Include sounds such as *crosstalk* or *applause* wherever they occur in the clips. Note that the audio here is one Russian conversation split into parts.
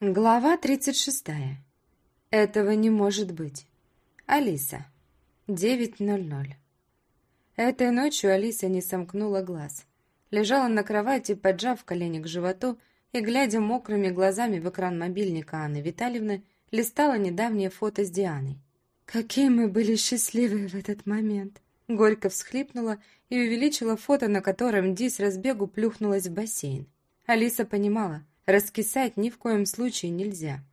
Глава 36. Этого не может быть. Алиса. 9.00. Этой ночью Алиса не сомкнула глаз. Лежала на кровати, поджав колени к животу и, глядя мокрыми глазами в экран мобильника Анны Витальевны, листала недавнее фото с Дианой. «Какие мы были счастливы в этот момент!» Горько всхлипнула и увеличила фото, на котором Ди с разбегу плюхнулась в бассейн. Алиса понимала, Раскисать ни в коем случае нельзя.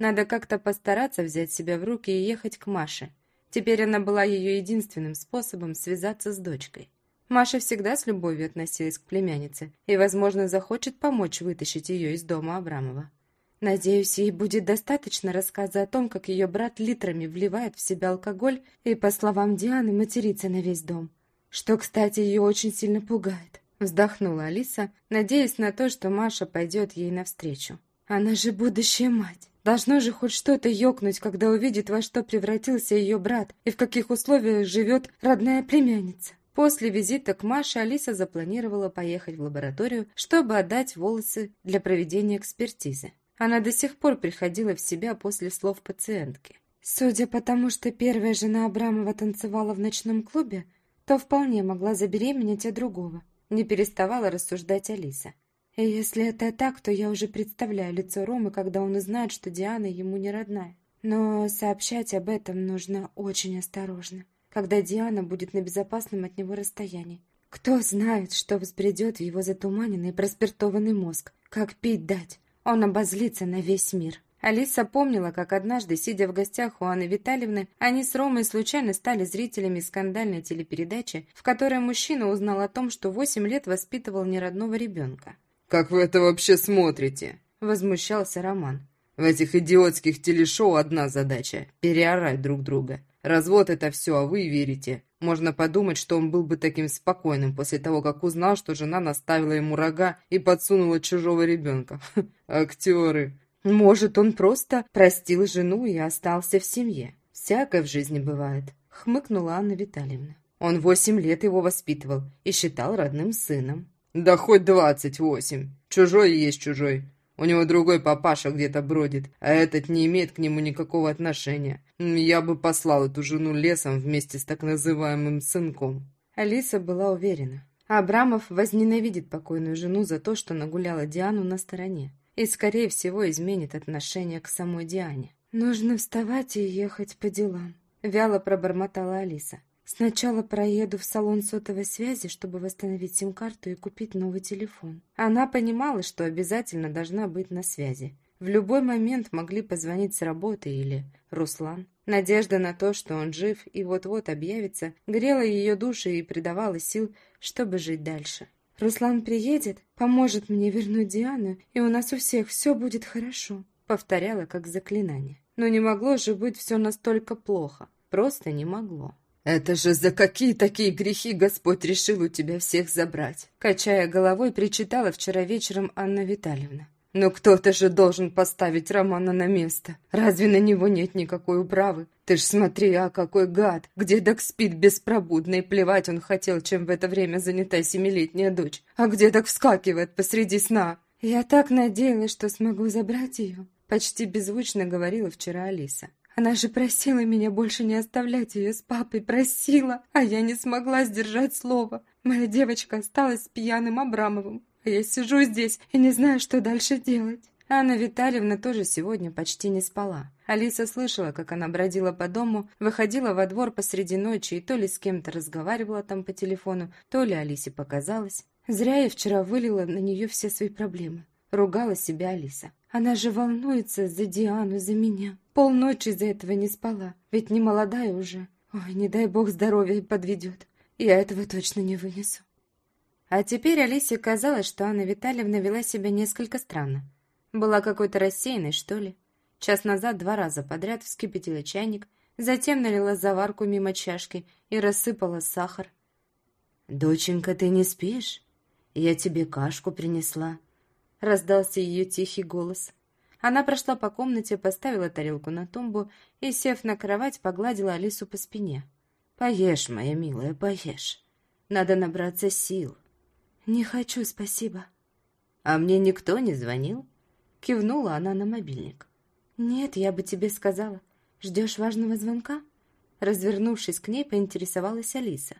Надо как-то постараться взять себя в руки и ехать к Маше. Теперь она была ее единственным способом связаться с дочкой. Маша всегда с любовью относилась к племяннице и, возможно, захочет помочь вытащить ее из дома Абрамова. Надеюсь, ей будет достаточно рассказа о том, как ее брат литрами вливает в себя алкоголь и, по словам Дианы, матерится на весь дом. Что, кстати, ее очень сильно пугает. Вздохнула Алиса, надеясь на то, что Маша пойдет ей навстречу. Она же будущая мать. Должно же хоть что-то ёкнуть, когда увидит, во что превратился ее брат и в каких условиях живет родная племянница. После визита к Маше Алиса запланировала поехать в лабораторию, чтобы отдать волосы для проведения экспертизы. Она до сих пор приходила в себя после слов пациентки. Судя по тому, что первая жена Абрамова танцевала в ночном клубе, то вполне могла забеременеть от другого. Не переставала рассуждать Алиса. И если это так, то я уже представляю лицо Ромы, когда он узнает, что Диана ему не родная. Но сообщать об этом нужно очень осторожно, когда Диана будет на безопасном от него расстоянии. Кто знает, что взбредет в его затуманенный проспиртованный мозг, как пить дать. Он обозлится на весь мир. Алиса помнила, как однажды, сидя в гостях у Анны Витальевны, они с Ромой случайно стали зрителями скандальной телепередачи, в которой мужчина узнал о том, что восемь лет воспитывал неродного ребенка. «Как вы это вообще смотрите?» – возмущался Роман. «В этих идиотских телешоу одна задача – переорать друг друга. Развод – это все, а вы верите. Можно подумать, что он был бы таким спокойным после того, как узнал, что жена наставила ему рога и подсунула чужого ребенка. *laughs* Актеры!» Может, он просто простил жену и остался в семье. Всякое в жизни бывает, хмыкнула Анна Витальевна. Он восемь лет его воспитывал и считал родным сыном. Да хоть двадцать восемь. Чужой есть чужой. У него другой папаша где-то бродит, а этот не имеет к нему никакого отношения. Я бы послал эту жену лесом вместе с так называемым сынком. Алиса была уверена. Абрамов возненавидит покойную жену за то, что нагуляла Диану на стороне и, скорее всего, изменит отношение к самой Диане. «Нужно вставать и ехать по делам», — вяло пробормотала Алиса. «Сначала проеду в салон сотовой связи, чтобы восстановить сим-карту и купить новый телефон». Она понимала, что обязательно должна быть на связи. В любой момент могли позвонить с работы или Руслан. Надежда на то, что он жив и вот-вот объявится, грела ее души и придавала сил, чтобы жить дальше. Руслан приедет, поможет мне вернуть Диану, и у нас у всех все будет хорошо», — повторяла как заклинание. Но не могло же быть все настолько плохо. Просто не могло. «Это же за какие такие грехи Господь решил у тебя всех забрать?» Качая головой, причитала вчера вечером Анна Витальевна. Но кто-то же должен поставить Романа на место. Разве на него нет никакой управы? Ты ж смотри, а какой гад! Где Док спит беспробудно, и плевать он хотел, чем в это время занята семилетняя дочь. А где Док вскакивает посреди сна? Я так надеялась, что смогу забрать ее. Почти беззвучно говорила вчера Алиса. Она же просила меня больше не оставлять ее с папой, просила, а я не смогла сдержать слово. Моя девочка осталась с пьяным Абрамовым, я сижу здесь и не знаю, что дальше делать. Анна Витальевна тоже сегодня почти не спала. Алиса слышала, как она бродила по дому, выходила во двор посреди ночи и то ли с кем-то разговаривала там по телефону, то ли Алисе показалось. Зря я вчера вылила на нее все свои проблемы. Ругала себя Алиса. Она же волнуется за Диану, за меня. Полночи из-за этого не спала, ведь не молодая уже. Ой, не дай бог здоровье подведет. Я этого точно не вынесу. А теперь Алисе казалось, что Анна Витальевна вела себя несколько странно. Была какой-то рассеянной, что ли. Час назад два раза подряд вскипятила чайник, затем налила заварку мимо чашки и рассыпала сахар. «Доченька, ты не спишь? Я тебе кашку принесла», — раздался ее тихий голос. Она прошла по комнате, поставила тарелку на тумбу и, сев на кровать, погладила Алису по спине. «Поешь, моя милая, поешь. Надо набраться сил». «Не хочу, спасибо». «А мне никто не звонил?» Кивнула она на мобильник. «Нет, я бы тебе сказала. Ждешь важного звонка?» Развернувшись к ней, поинтересовалась Алиса.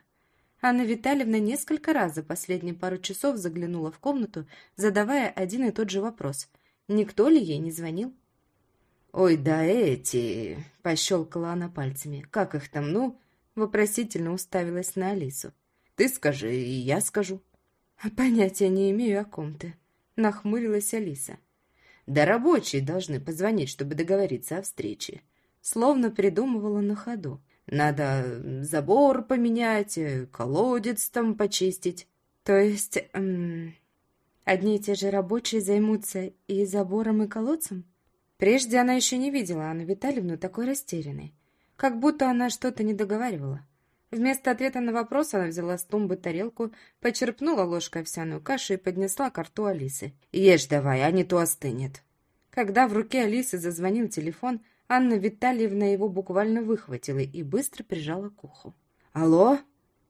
Анна Витальевна несколько раз за последние пару часов заглянула в комнату, задавая один и тот же вопрос. Никто ли ей не звонил? «Ой, да эти...» — пощелкала она пальцами. «Как их там, ну?» Вопросительно уставилась на Алису. «Ты скажи, и я скажу». «А понятия не имею, о ком ты», — нахмурилась Алиса. «Да рабочие должны позвонить, чтобы договориться о встрече». Словно придумывала на ходу. «Надо забор поменять, колодец там почистить». «То есть...» эм, Одни и те же рабочие займутся и забором, и колодцем? Прежде она еще не видела Анну Витальевну такой растерянной. Как будто она что-то не договаривала. Вместо ответа на вопрос она взяла с тумбы тарелку, почерпнула ложкой овсяную кашу и поднесла к рту Алисы. «Ешь давай, а не то остынет». Когда в руке Алисы зазвонил телефон, Анна Витальевна его буквально выхватила и быстро прижала к уху. «Алло?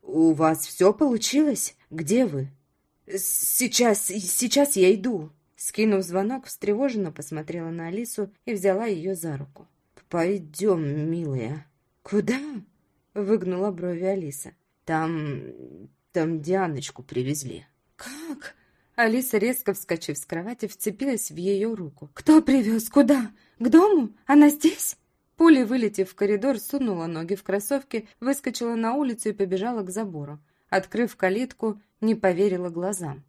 У вас все получилось? Где вы?» «Сейчас, сейчас я иду!» Скинув звонок, встревоженно посмотрела на Алису и взяла ее за руку. «Пойдем, милая». «Куда?» — выгнула брови Алиса. «Там... там Дианочку привезли». «Как?» Алиса, резко вскочив с кровати, вцепилась в ее руку. «Кто привез? Куда? К дому? Она здесь?» Пуля, вылетев в коридор, сунула ноги в кроссовки, выскочила на улицу и побежала к забору. Открыв калитку, не поверила глазам.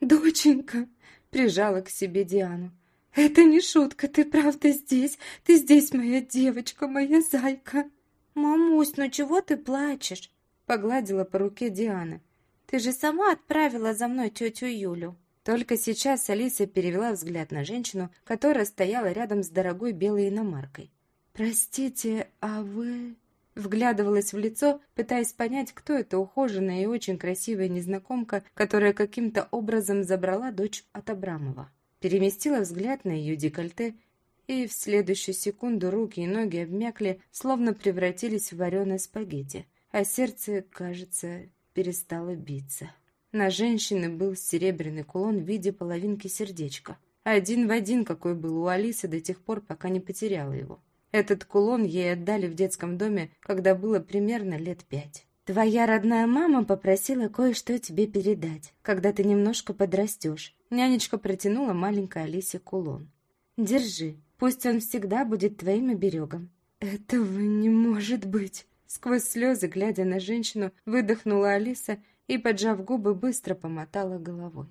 «Доченька!» — прижала к себе Диану. «Это не шутка, ты правда здесь? Ты здесь, моя девочка, моя зайка!» «Мамусь, ну чего ты плачешь?» — погладила по руке Диана. «Ты же сама отправила за мной тетю Юлю». Только сейчас Алиса перевела взгляд на женщину, которая стояла рядом с дорогой белой иномаркой. «Простите, а вы...» Вглядывалась в лицо, пытаясь понять, кто эта ухоженная и очень красивая незнакомка, которая каким-то образом забрала дочь от Абрамова. Переместила взгляд на ее декольте, и в следующую секунду руки и ноги обмякли, словно превратились в вареное спагетти, а сердце, кажется, перестало биться. На женщине был серебряный кулон в виде половинки сердечка. Один в один, какой был у Алисы до тех пор, пока не потеряла его. Этот кулон ей отдали в детском доме, когда было примерно лет пять. «Твоя родная мама попросила кое-что тебе передать, когда ты немножко подрастешь». Нянечка протянула маленькой Алисе кулон. «Держи, пусть он всегда будет твоим оберегом». «Этого не может быть!» Сквозь слезы, глядя на женщину, выдохнула Алиса и, поджав губы, быстро помотала головой.